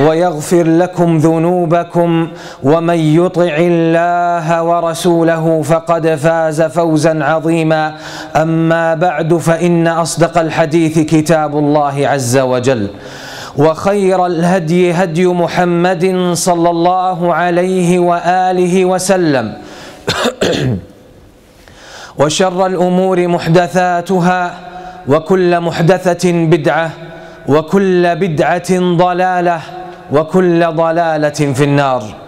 ويغفر لكم ذنوبكم ومن يطع الله ورسوله فقد فاز فوزا عظيما. أما بعد فإن أصدق الحديث كتاب الله عز وجل. وخير الهدي هدي محمد صلى الله عليه وآله وسلم. وشر الأمور محدثاتها وكل محدثة بدعة وكل بدعة ضلالة وكل ضلاله في النار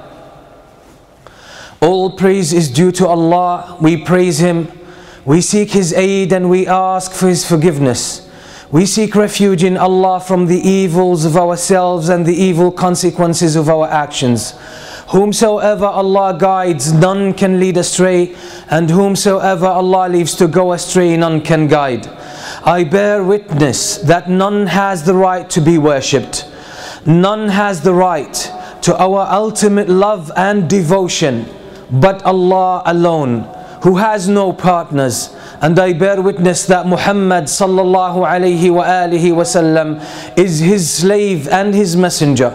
All praise is due to Allah. We praise Him. We seek His aid and we ask for His forgiveness. We seek refuge in Allah from the evils of ourselves and the evil consequences of our actions. Whomsoever Allah guides, none can lead astray, and whomsoever Allah leaves to go astray, none can guide. I bear witness that none has the right to be worshipped. None has the right to our ultimate love and devotion but Allah alone, who has no partners. And I bear witness that Muhammad sallallahu alayhi wa alihi wasallam is his slave and his messenger.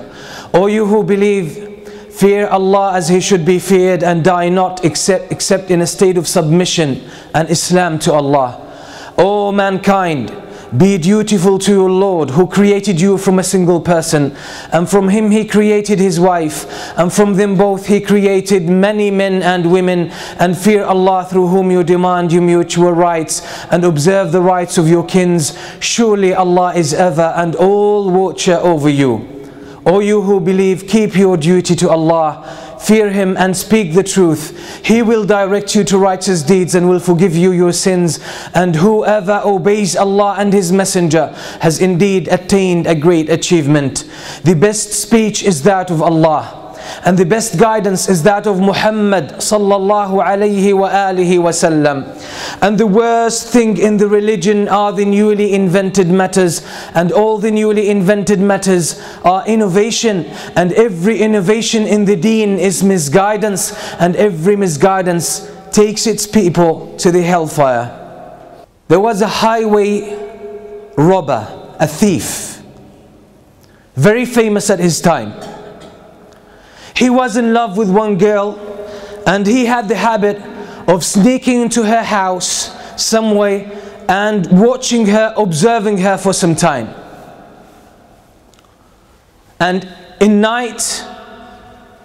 O you who believe, fear Allah as he should be feared and die not except, except in a state of submission and Islam to Allah. O mankind, be dutiful to your Lord who created you from a single person, and from him he created his wife, and from them both he created many men and women, and fear Allah through whom you demand your mutual rights, and observe the rights of your kins. Surely Allah is ever and all watcher over you. O you who believe, keep your duty to Allah. Fear Him and speak the truth. He will direct you to righteous deeds and will forgive you your sins. And whoever obeys Allah and His Messenger has indeed attained a great achievement. The best speech is that of Allah. And the best guidance is that of Muhammad sallallahu alayhi wa alihi wasallam. And the worst thing in the religion are the newly invented matters, and all the newly invented matters are innovation, and every innovation in the deen is misguidance, and every misguidance takes its people to the hellfire. There was a highway robber, a thief, very famous at his time. He was in love with one girl and he had the habit of sneaking into her house some way and watching her, observing her for some time. And in night,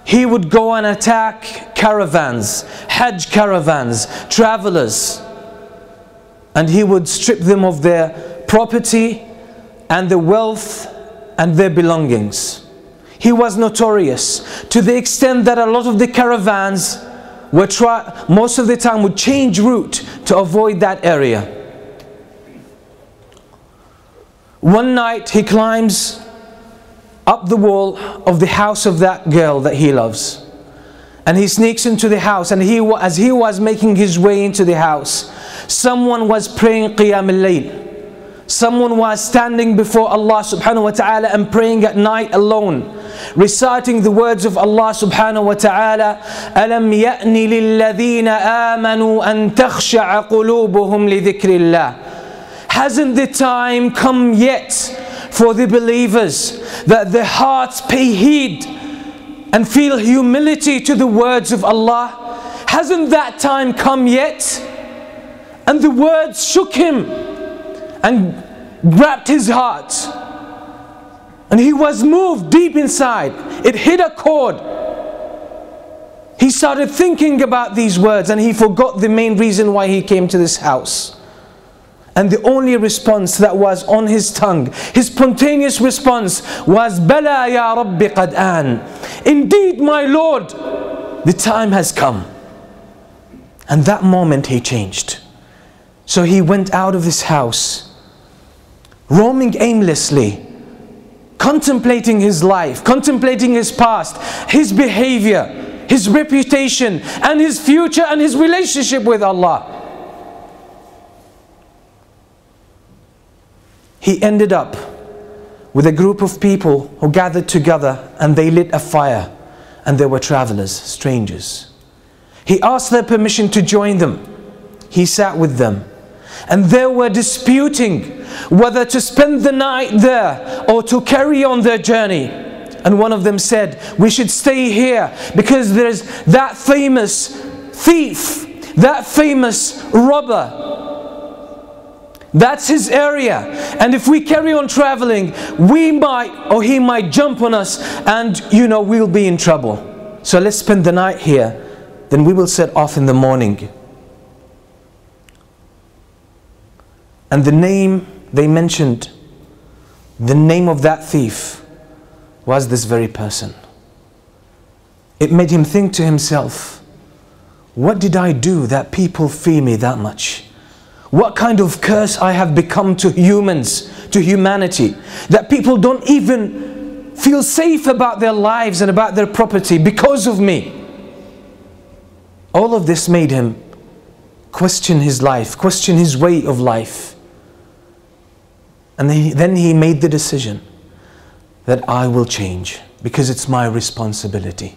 he would go and attack caravans, Hajj caravans, travelers, and he would strip them of their property and their wealth and their belongings. He was notorious to the extent that a lot of the caravans were try, most of the time would change route to avoid that area. One night he climbs up the wall of the house of that girl that he loves. And he sneaks into the house and he as he was making his way into the house, someone was praying Qiyam al-Layl. Someone was standing before Allah subhanahu wa ta'ala and praying at night alone reciting the words of Allah subhanahu wa ta'ala ألم يأن للذين آمنوا أن تخشع قلوبهم لذكر الله Hasn't the time come yet for the believers that their hearts pay heed and feel humility to the words of Allah? Hasn't that time come yet? And the words shook him and grabbed his heart. And he was moved deep inside. It hit a chord. He started thinking about these words and he forgot the main reason why he came to this house. And the only response that was on his tongue, his spontaneous response was, Bala ya Rabbi qad an. Indeed, my Lord, the time has come. And that moment he changed. So he went out of his house, roaming aimlessly, contemplating his life, contemplating his past, his behavior, his reputation, and his future and his relationship with Allah. he ended up with a group of people who gathered together and they lit a fire and there were travelers, strangers. He asked their permission to join them. He sat with them and they were disputing whether to spend the night there or to carry on their journey. And one of them said, We should stay here because there's that famous thief, that famous robber that's his area. And if we carry on traveling, we might, or he might jump on us and, you know, we'll be in trouble. So let's spend the night here. Then we will set off in the morning. And the name they mentioned, the name of that thief was this very person. It made him think to himself, what did I do that people fear me that much? what kind of curse I have become to humans, to humanity, that people don't even feel safe about their lives and about their property because of me. All of this made him question his life, question his way of life. And then he made the decision that I will change because it's my responsibility.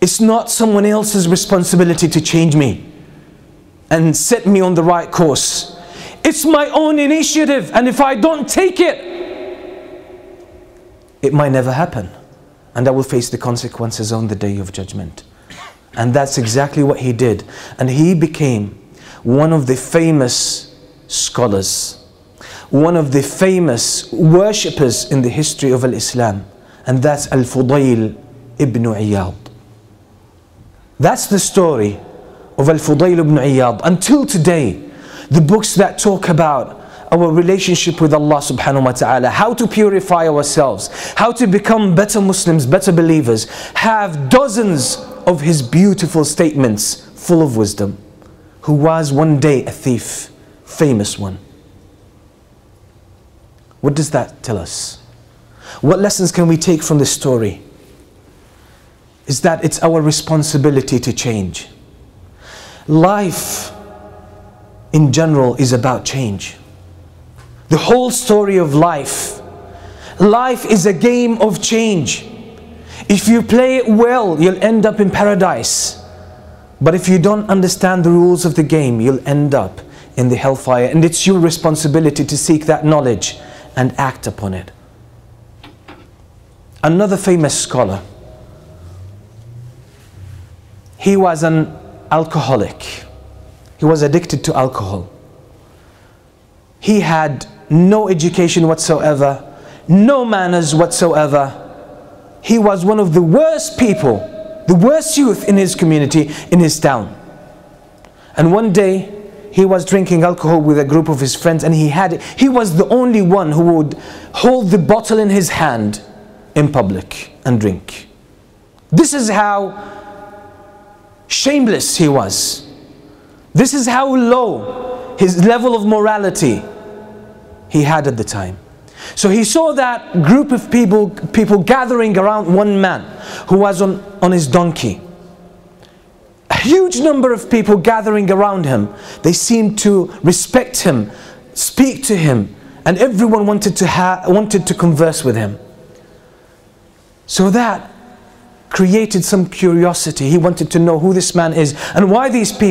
It's not someone else's responsibility to change me and set me on the right course. It's my own initiative, and if I don't take it, it might never happen. And I will face the consequences on the day of judgment. And that's exactly what he did. And he became one of the famous scholars, one of the famous worshippers in the history of Islam. And that's Al Fudayl ibn Iyad. That's the story of Al-Fudayl ibn Iyad until today the books that talk about our relationship with Allah subhanahu wa ta'ala, how to purify ourselves, how to become better Muslims, better believers, have dozens of his beautiful statements full of wisdom, who was one day a thief, famous one. What does that tell us? What lessons can we take from this story? Is that it's our responsibility to change. Life in general is about change. The whole story of life. Life is a game of change. If you play it well, you'll end up in paradise. But if you don't understand the rules of the game, you'll end up in the hellfire. And it's your responsibility to seek that knowledge and act upon it. Another famous scholar, he was an alcoholic. He was addicted to alcohol. He had no education whatsoever, no manners whatsoever. He was one of the worst people, the worst youth in his community, in his town. And one day, he was drinking alcohol with a group of his friends and he had he was the only one who would hold the bottle in his hand in public and drink this is how shameless he was. This is how low his level of morality he had at the time. So he saw that group of people, people gathering around one man who was on, on his donkey. Huge number of people gathering around him. They seemed to respect him, speak to him, and everyone wanted to, ha- wanted to converse with him. So that created some curiosity. He wanted to know who this man is and why these people